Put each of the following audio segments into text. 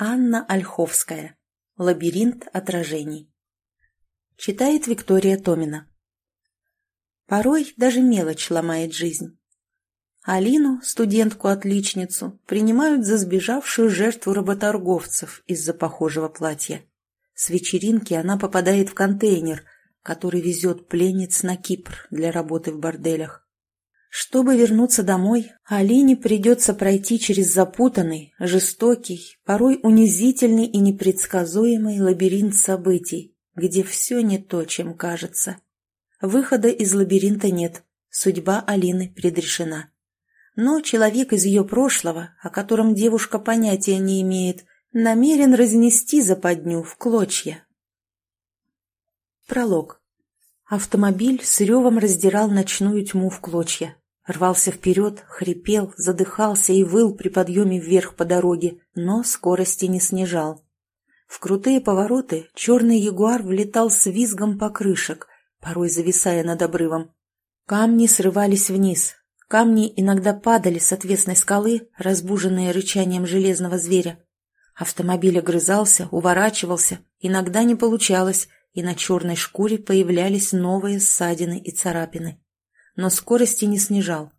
Анна Ольховская. Лабиринт отражений. Читает Виктория Томина. Порой даже мелочь ломает жизнь. Алину, студентку-отличницу, принимают за сбежавшую жертву работорговцев из-за похожего платья. С вечеринки она попадает в контейнер, который везет пленниц на Кипр для работы в борделях. Чтобы вернуться домой, Алине придется пройти через запутанный, жестокий, порой унизительный и непредсказуемый лабиринт событий, где все не то, чем кажется. Выхода из лабиринта нет, судьба Алины предрешена. Но человек из ее прошлого, о котором девушка понятия не имеет, намерен разнести западню в клочья. Пролог. Автомобиль с ревом раздирал ночную тьму в клочья. Рвался вперед, хрипел, задыхался и выл при подъеме вверх по дороге, но скорости не снижал. В крутые повороты черный ягуар влетал с визгом покрышек, порой зависая над обрывом. Камни срывались вниз. Камни иногда падали с отвесной скалы, разбуженные рычанием железного зверя. Автомобиль огрызался, уворачивался, иногда не получалось, и на черной шкуре появлялись новые ссадины и царапины но скорости не снижал.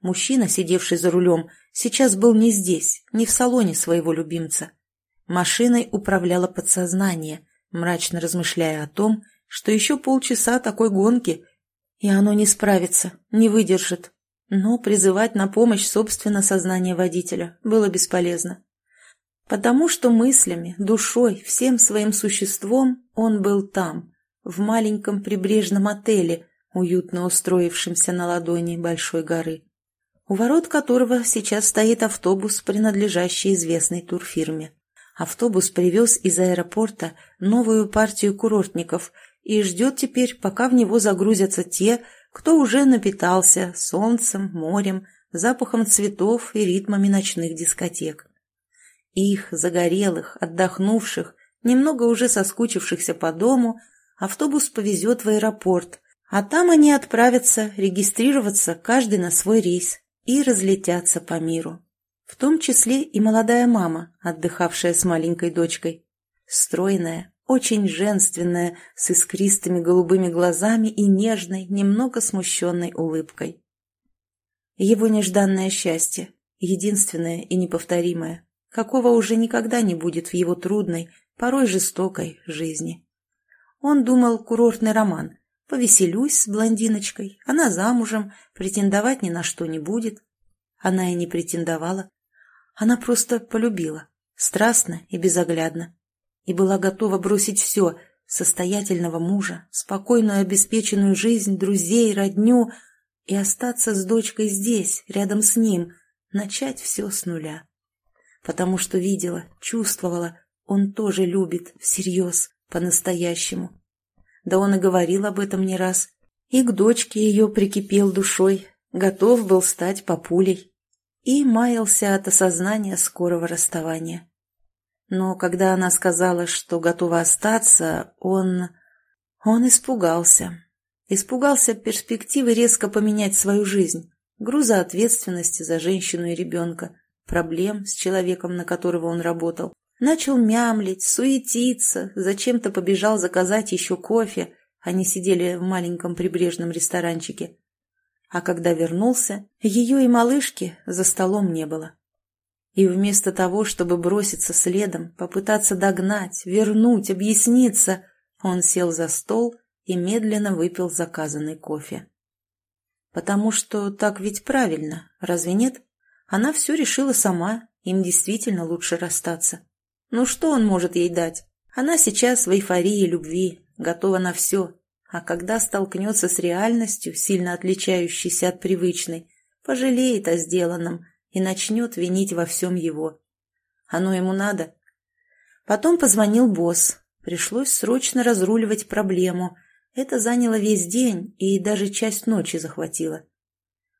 Мужчина, сидевший за рулем, сейчас был не здесь, не в салоне своего любимца. Машиной управляло подсознание, мрачно размышляя о том, что еще полчаса такой гонки, и оно не справится, не выдержит. Но призывать на помощь собственно сознание водителя было бесполезно. Потому что мыслями, душой, всем своим существом он был там, в маленьком прибрежном отеле, уютно устроившимся на ладони большой горы, у ворот которого сейчас стоит автобус, принадлежащий известной турфирме. Автобус привез из аэропорта новую партию курортников и ждет теперь, пока в него загрузятся те, кто уже напитался солнцем, морем, запахом цветов и ритмами ночных дискотек. Их, загорелых, отдохнувших, немного уже соскучившихся по дому, автобус повезет в аэропорт, а там они отправятся регистрироваться каждый на свой рейс и разлетятся по миру. В том числе и молодая мама, отдыхавшая с маленькой дочкой. Стройная, очень женственная, с искристыми голубыми глазами и нежной, немного смущенной улыбкой. Его нежданное счастье, единственное и неповторимое, какого уже никогда не будет в его трудной, порой жестокой жизни. Он думал курортный роман, Повеселюсь с блондиночкой, она замужем, претендовать ни на что не будет. Она и не претендовала. Она просто полюбила, страстно и безоглядно. И была готова бросить все — состоятельного мужа, спокойную обеспеченную жизнь, друзей, родню — и остаться с дочкой здесь, рядом с ним, начать все с нуля. Потому что видела, чувствовала, он тоже любит, всерьез, по-настоящему. Да он и говорил об этом не раз. И к дочке ее прикипел душой, готов был стать папулей. И маялся от осознания скорого расставания. Но когда она сказала, что готова остаться, он... Он испугался. Испугался перспективы резко поменять свою жизнь, груза ответственности за женщину и ребенка, проблем с человеком, на которого он работал. Начал мямлить, суетиться, зачем-то побежал заказать еще кофе. Они сидели в маленьком прибрежном ресторанчике. А когда вернулся, ее и малышки за столом не было. И вместо того, чтобы броситься следом, попытаться догнать, вернуть, объясниться, он сел за стол и медленно выпил заказанный кофе. Потому что так ведь правильно, разве нет? Она все решила сама, им действительно лучше расстаться. Ну что он может ей дать? Она сейчас в эйфории любви, готова на все. А когда столкнется с реальностью, сильно отличающейся от привычной, пожалеет о сделанном и начнет винить во всем его. Оно ему надо. Потом позвонил босс. Пришлось срочно разруливать проблему. Это заняло весь день и даже часть ночи захватило.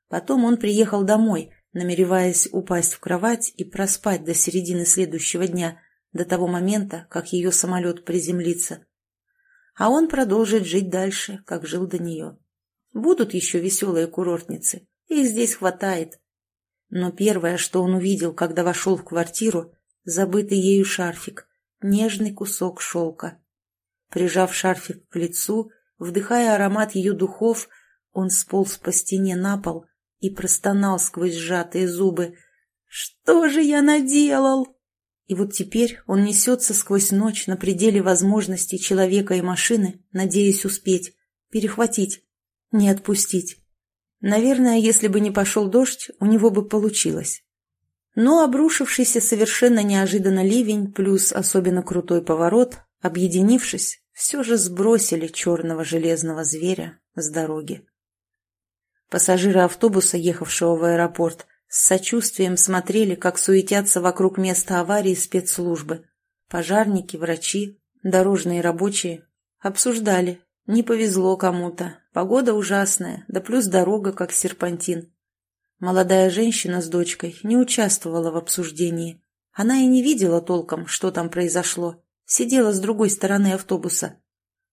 Потом он приехал домой, намереваясь упасть в кровать и проспать до середины следующего дня, до того момента, как ее самолет приземлится. А он продолжит жить дальше, как жил до нее. Будут еще веселые курортницы, их здесь хватает. Но первое, что он увидел, когда вошел в квартиру, забытый ею шарфик, нежный кусок шелка. Прижав шарфик к лицу, вдыхая аромат ее духов, он сполз по стене на пол и простонал сквозь сжатые зубы. «Что же я наделал?» И вот теперь он несется сквозь ночь на пределе возможностей человека и машины, надеясь успеть, перехватить, не отпустить. Наверное, если бы не пошел дождь, у него бы получилось. Но обрушившийся совершенно неожиданно ливень плюс особенно крутой поворот, объединившись, все же сбросили черного железного зверя с дороги. Пассажиры автобуса, ехавшего в аэропорт, с сочувствием смотрели, как суетятся вокруг места аварии спецслужбы. Пожарники, врачи, дорожные рабочие. Обсуждали. Не повезло кому-то. Погода ужасная, да плюс дорога, как серпантин. Молодая женщина с дочкой не участвовала в обсуждении. Она и не видела толком, что там произошло. Сидела с другой стороны автобуса.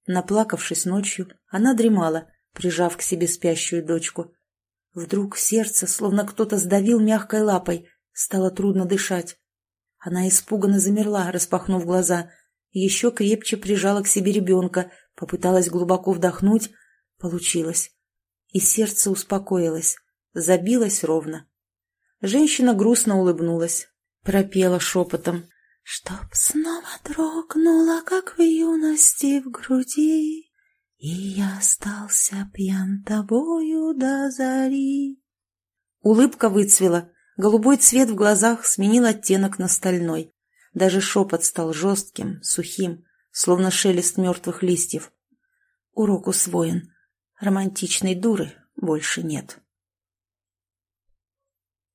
Наплакавшись ночью, она дремала, прижав к себе спящую дочку. Вдруг сердце, словно кто-то сдавил мягкой лапой, стало трудно дышать. Она испуганно замерла, распахнув глаза, еще крепче прижала к себе ребенка, попыталась глубоко вдохнуть. Получилось. И сердце успокоилось, забилось ровно. Женщина грустно улыбнулась, пропела шепотом. «Чтоб снова дрогнула, как в юности в груди, и я остался пьян тобою до зари. Улыбка выцвела, голубой цвет в глазах сменил оттенок на стальной. Даже шепот стал жестким, сухим, словно шелест мертвых листьев. Урок усвоен. Романтичной дуры больше нет.